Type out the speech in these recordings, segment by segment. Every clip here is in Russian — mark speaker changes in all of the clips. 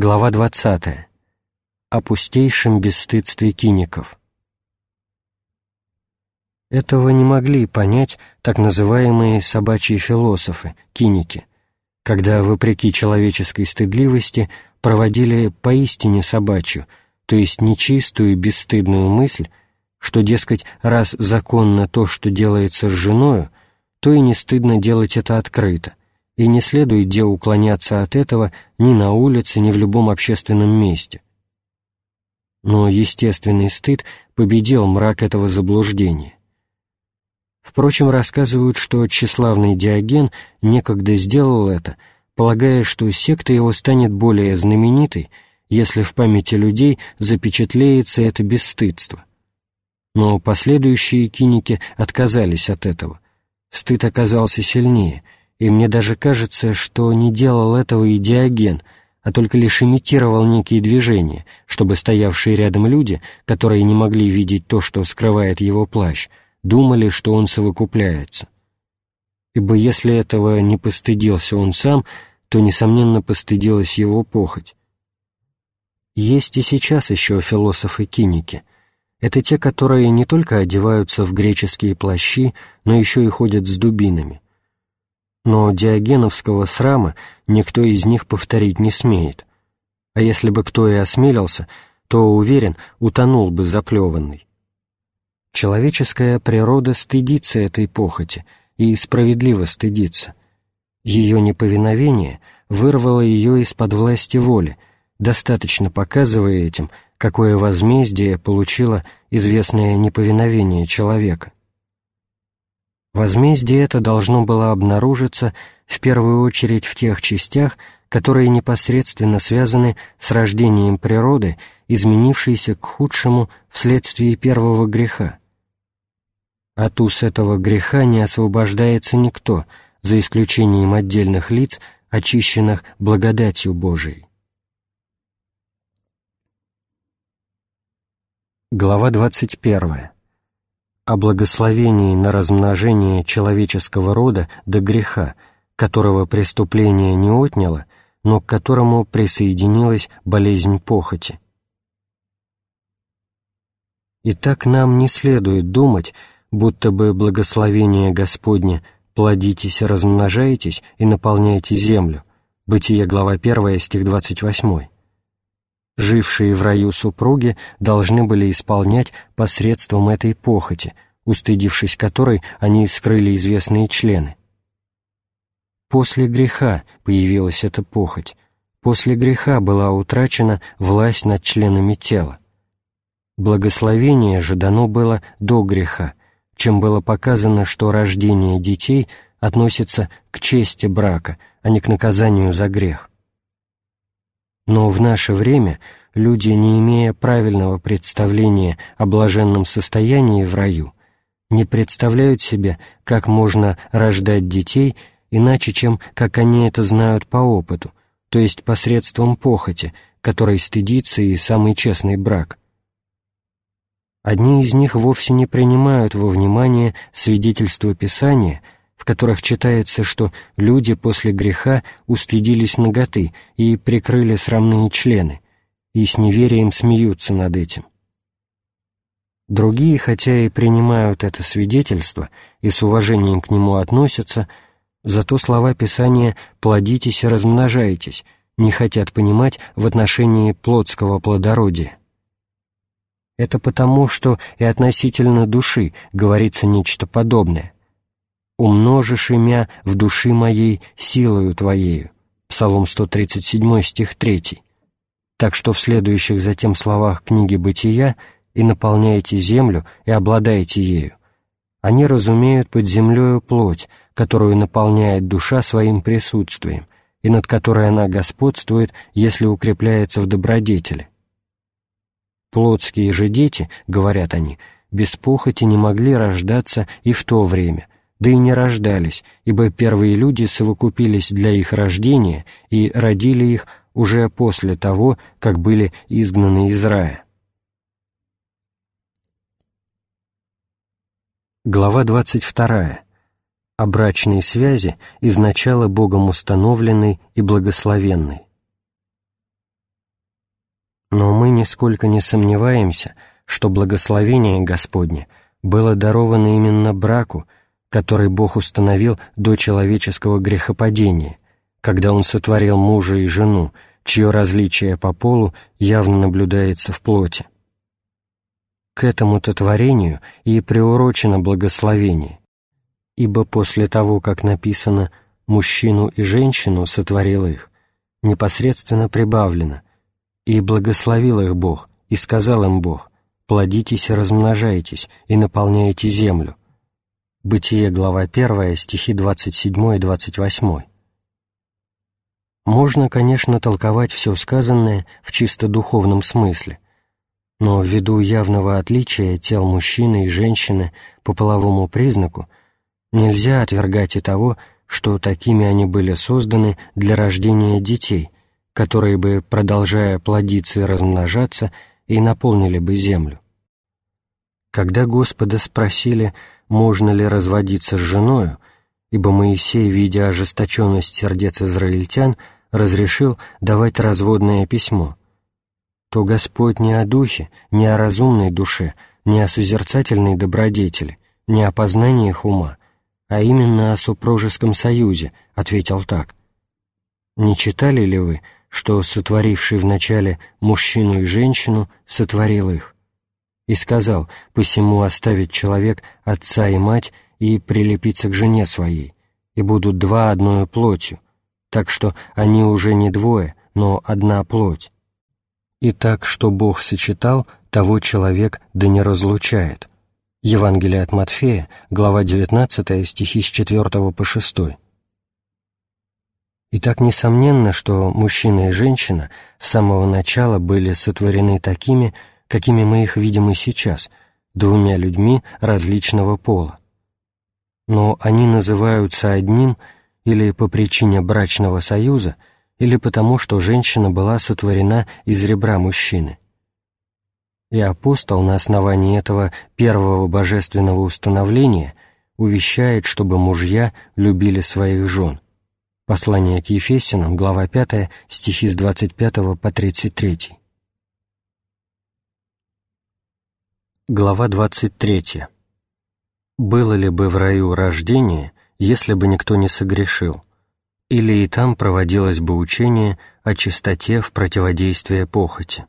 Speaker 1: Глава 20. О пустейшем бесстыдстве киников. Этого не могли понять так называемые собачьи философы, киники, когда, вопреки человеческой стыдливости, проводили поистине собачью, то есть нечистую бесстыдную мысль, что, дескать, раз законно то, что делается с женою, то и не стыдно делать это открыто, и не следует де уклоняться от этого ни на улице, ни в любом общественном месте. Но естественный стыд победил мрак этого заблуждения. Впрочем, рассказывают, что тщеславный Диоген некогда сделал это, полагая, что секта его станет более знаменитой, если в памяти людей запечатлеется это бесстыдство. Но последующие киники отказались от этого. Стыд оказался сильнее — и мне даже кажется, что не делал этого и Диоген, а только лишь имитировал некие движения, чтобы стоявшие рядом люди, которые не могли видеть то, что скрывает его плащ, думали, что он совокупляется. Ибо если этого не постыдился он сам, то, несомненно, постыдилась его похоть. Есть и сейчас еще философы-киники. Это те, которые не только одеваются в греческие плащи, но еще и ходят с дубинами но диогеновского срама никто из них повторить не смеет, а если бы кто и осмелился, то, уверен, утонул бы заплеванный. Человеческая природа стыдится этой похоти и справедливо стыдится. Ее неповиновение вырвало ее из-под власти воли, достаточно показывая этим, какое возмездие получило известное неповиновение человека. Возмездие это должно было обнаружиться в первую очередь в тех частях, которые непосредственно связаны с рождением природы, изменившейся к худшему вследствие первого греха. От уз этого греха не освобождается никто, за исключением отдельных лиц, очищенных благодатью Божией. Глава двадцать первая о благословении на размножение человеческого рода до греха, которого преступление не отняло, но к которому присоединилась болезнь похоти. Итак, нам не следует думать, будто бы благословение Господне «плодитесь размножайтесь и наполняйте землю» Бытие, глава 1, стих 28 жившие в раю супруги должны были исполнять посредством этой похоти, устыдившись которой они скрыли известные члены. После греха появилась эта похоть, после греха была утрачена власть над членами тела. Благословение же дано было до греха, чем было показано, что рождение детей относится к чести брака, а не к наказанию за грех. Но в наше время люди, не имея правильного представления о блаженном состоянии в раю, не представляют себе, как можно рождать детей иначе, чем как они это знают по опыту, то есть посредством похоти, которой стыдится и самый честный брак. Одни из них вовсе не принимают во внимание свидетельства Писания – в которых читается, что люди после греха устыдились наготы и прикрыли срамные члены, и с неверием смеются над этим. Другие, хотя и принимают это свидетельство и с уважением к нему относятся, зато слова Писания «плодитесь и размножайтесь» не хотят понимать в отношении плотского плодородия. Это потому, что и относительно души говорится нечто подобное умножишь имя в души моей силою Твоею». Псалом 137, стих 3. Так что в следующих затем словах книги «Бытия» «и наполняете землю, и обладаете ею». Они разумеют под землею плоть, которую наполняет душа своим присутствием, и над которой она господствует, если укрепляется в добродетели. Плотские же дети, говорят они, без похоти не могли рождаться и в то время – да и не рождались, ибо первые люди совокупились для их рождения и родили их уже после того, как были изгнаны из рая. Глава 22. О брачной связи, изначало Богом установленной и благословенной. Но мы нисколько не сомневаемся, что благословение Господне было даровано именно браку, который Бог установил до человеческого грехопадения, когда Он сотворил мужа и жену, чье различие по полу явно наблюдается в плоти. К этому-то творению и приурочено благословение, ибо после того, как написано «мужчину и женщину сотворил их», непосредственно прибавлено «и благословил их Бог, и сказал им Бог, плодитесь и размножайтесь, и наполняйте землю». Бытие, глава 1, стихи 27 и 28. Можно, конечно, толковать все сказанное в чисто духовном смысле, но ввиду явного отличия тел мужчины и женщины по половому признаку нельзя отвергать и того, что такими они были созданы для рождения детей, которые бы, продолжая плодиться и размножаться, и наполнили бы землю. Когда Господа спросили, можно ли разводиться с женою, ибо Моисей, видя ожесточенность сердец израильтян, разрешил давать разводное письмо, то Господь не о духе, не о разумной душе, не о созерцательной добродетели, не о познании их ума, а именно о супружеском союзе, ответил так. «Не читали ли вы, что сотворивший вначале мужчину и женщину сотворил их?» И сказал, «Посему оставит человек отца и мать и прилепиться к жене своей, и будут два одною плотью, так что они уже не двое, но одна плоть. И так, что Бог сочетал, того человек да не разлучает. Евангелие от Матфея, глава 19, стихи с 4 по 6. И так несомненно, что мужчина и женщина с самого начала были сотворены такими, какими мы их видим и сейчас, двумя людьми различного пола. Но они называются одним – или по причине брачного союза, или потому, что женщина была сотворена из ребра мужчины. И апостол на основании этого первого божественного установления увещает, чтобы мужья любили своих жен. Послание к Ефесянам, глава 5, стихи с 25 по 33. Глава 23. «Было ли бы в раю рождение, если бы никто не согрешил, или и там проводилось бы учение о чистоте в противодействии похоти.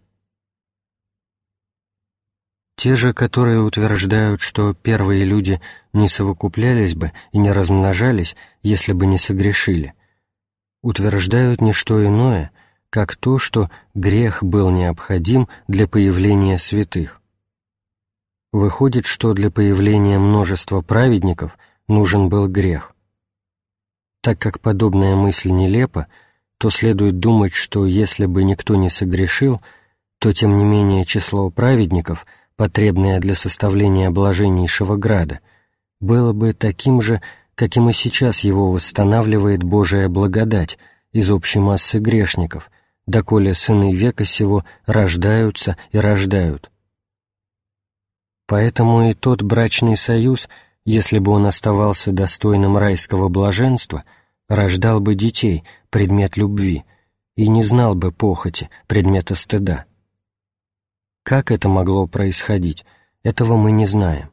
Speaker 1: Те же, которые утверждают, что первые люди не совокуплялись бы и не размножались, если бы не согрешили, утверждают не что иное, как то, что грех был необходим для появления святых. Выходит, что для появления множества праведников – нужен был грех. Так как подобная мысль нелепа, то следует думать, что если бы никто не согрешил, то тем не менее число праведников, потребное для составления блаженнейшего града, было бы таким же, каким и сейчас его восстанавливает Божия благодать из общей массы грешников, доколе сыны века сего рождаются и рождают. Поэтому и тот брачный союз — если бы он оставался достойным райского блаженства, рождал бы детей, предмет любви, и не знал бы похоти, предмета стыда. Как это могло происходить, этого мы не знаем.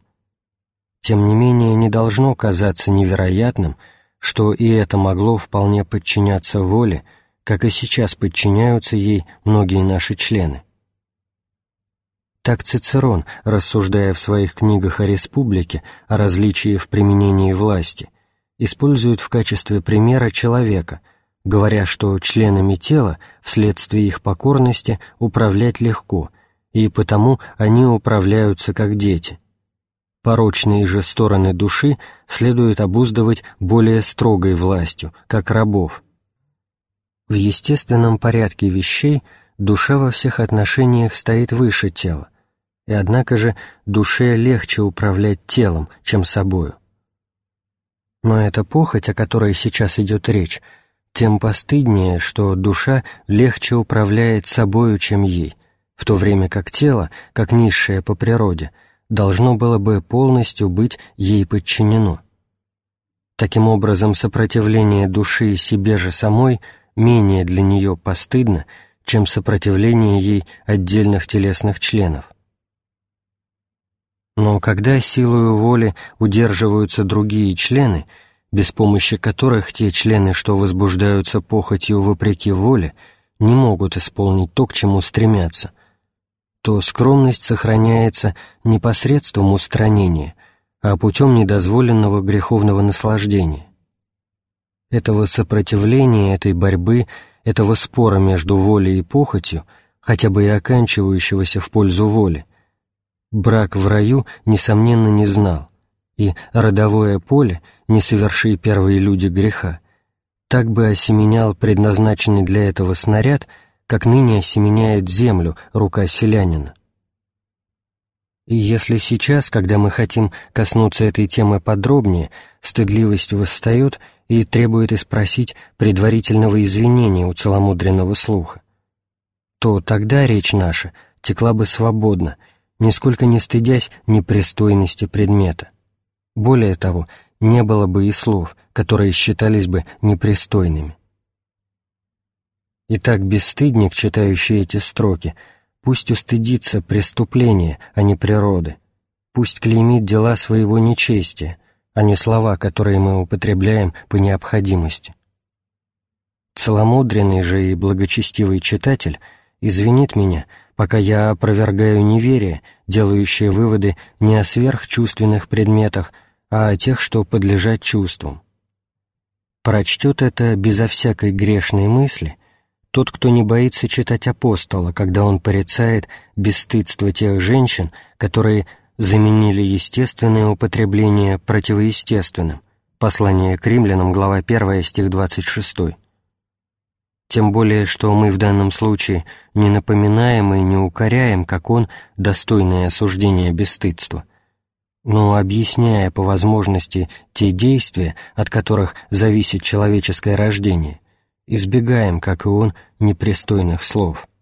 Speaker 1: Тем не менее, не должно казаться невероятным, что и это могло вполне подчиняться воле, как и сейчас подчиняются ей многие наши члены. Так Цицерон, рассуждая в своих книгах о республике, о различии в применении власти, использует в качестве примера человека, говоря, что членами тела вследствие их покорности управлять легко, и потому они управляются как дети. Порочные же стороны души следует обуздывать более строгой властью, как рабов. В естественном порядке вещей душа во всех отношениях стоит выше тела, и однако же душе легче управлять телом, чем собою. Но эта похоть, о которой сейчас идет речь, тем постыднее, что душа легче управляет собою, чем ей, в то время как тело, как низшее по природе, должно было бы полностью быть ей подчинено. Таким образом, сопротивление души себе же самой менее для нее постыдно, чем сопротивление ей отдельных телесных членов. Но когда силою воли удерживаются другие члены, без помощи которых те члены, что возбуждаются похотью вопреки воле, не могут исполнить то, к чему стремятся, то скромность сохраняется не посредством устранения, а путем недозволенного греховного наслаждения. Этого сопротивления, этой борьбы, этого спора между волей и похотью, хотя бы и оканчивающегося в пользу воли, брак в раю, несомненно, не знал, и родовое поле, не соверши первые люди греха, так бы осеменял предназначенный для этого снаряд, как ныне осеменяет землю рука селянина. И если сейчас, когда мы хотим коснуться этой темы подробнее, стыдливость восстает и требует испросить предварительного извинения у целомудренного слуха, то тогда речь наша текла бы свободно, нисколько не стыдясь непристойности предмета. Более того, не было бы и слов, которые считались бы непристойными. Итак, бесстыдник, читающий эти строки, пусть устыдится преступления, а не природы, пусть клеймит дела своего нечестия, а не слова, которые мы употребляем по необходимости. Целомудренный же и благочестивый читатель извинит меня, пока я опровергаю неверие, делающее выводы не о сверхчувственных предметах, а о тех, что подлежат чувствам. Прочтет это безо всякой грешной мысли тот, кто не боится читать апостола, когда он порицает бесстыдство тех женщин, которые заменили естественное употребление противоестественным. Послание к римлянам, глава 1, стих 26. Тем более, что мы в данном случае не напоминаем и не укоряем, как он, достойное осуждение бесстыдства – но объясняя по возможности те действия, от которых зависит человеческое рождение, избегаем, как и он, непристойных слов –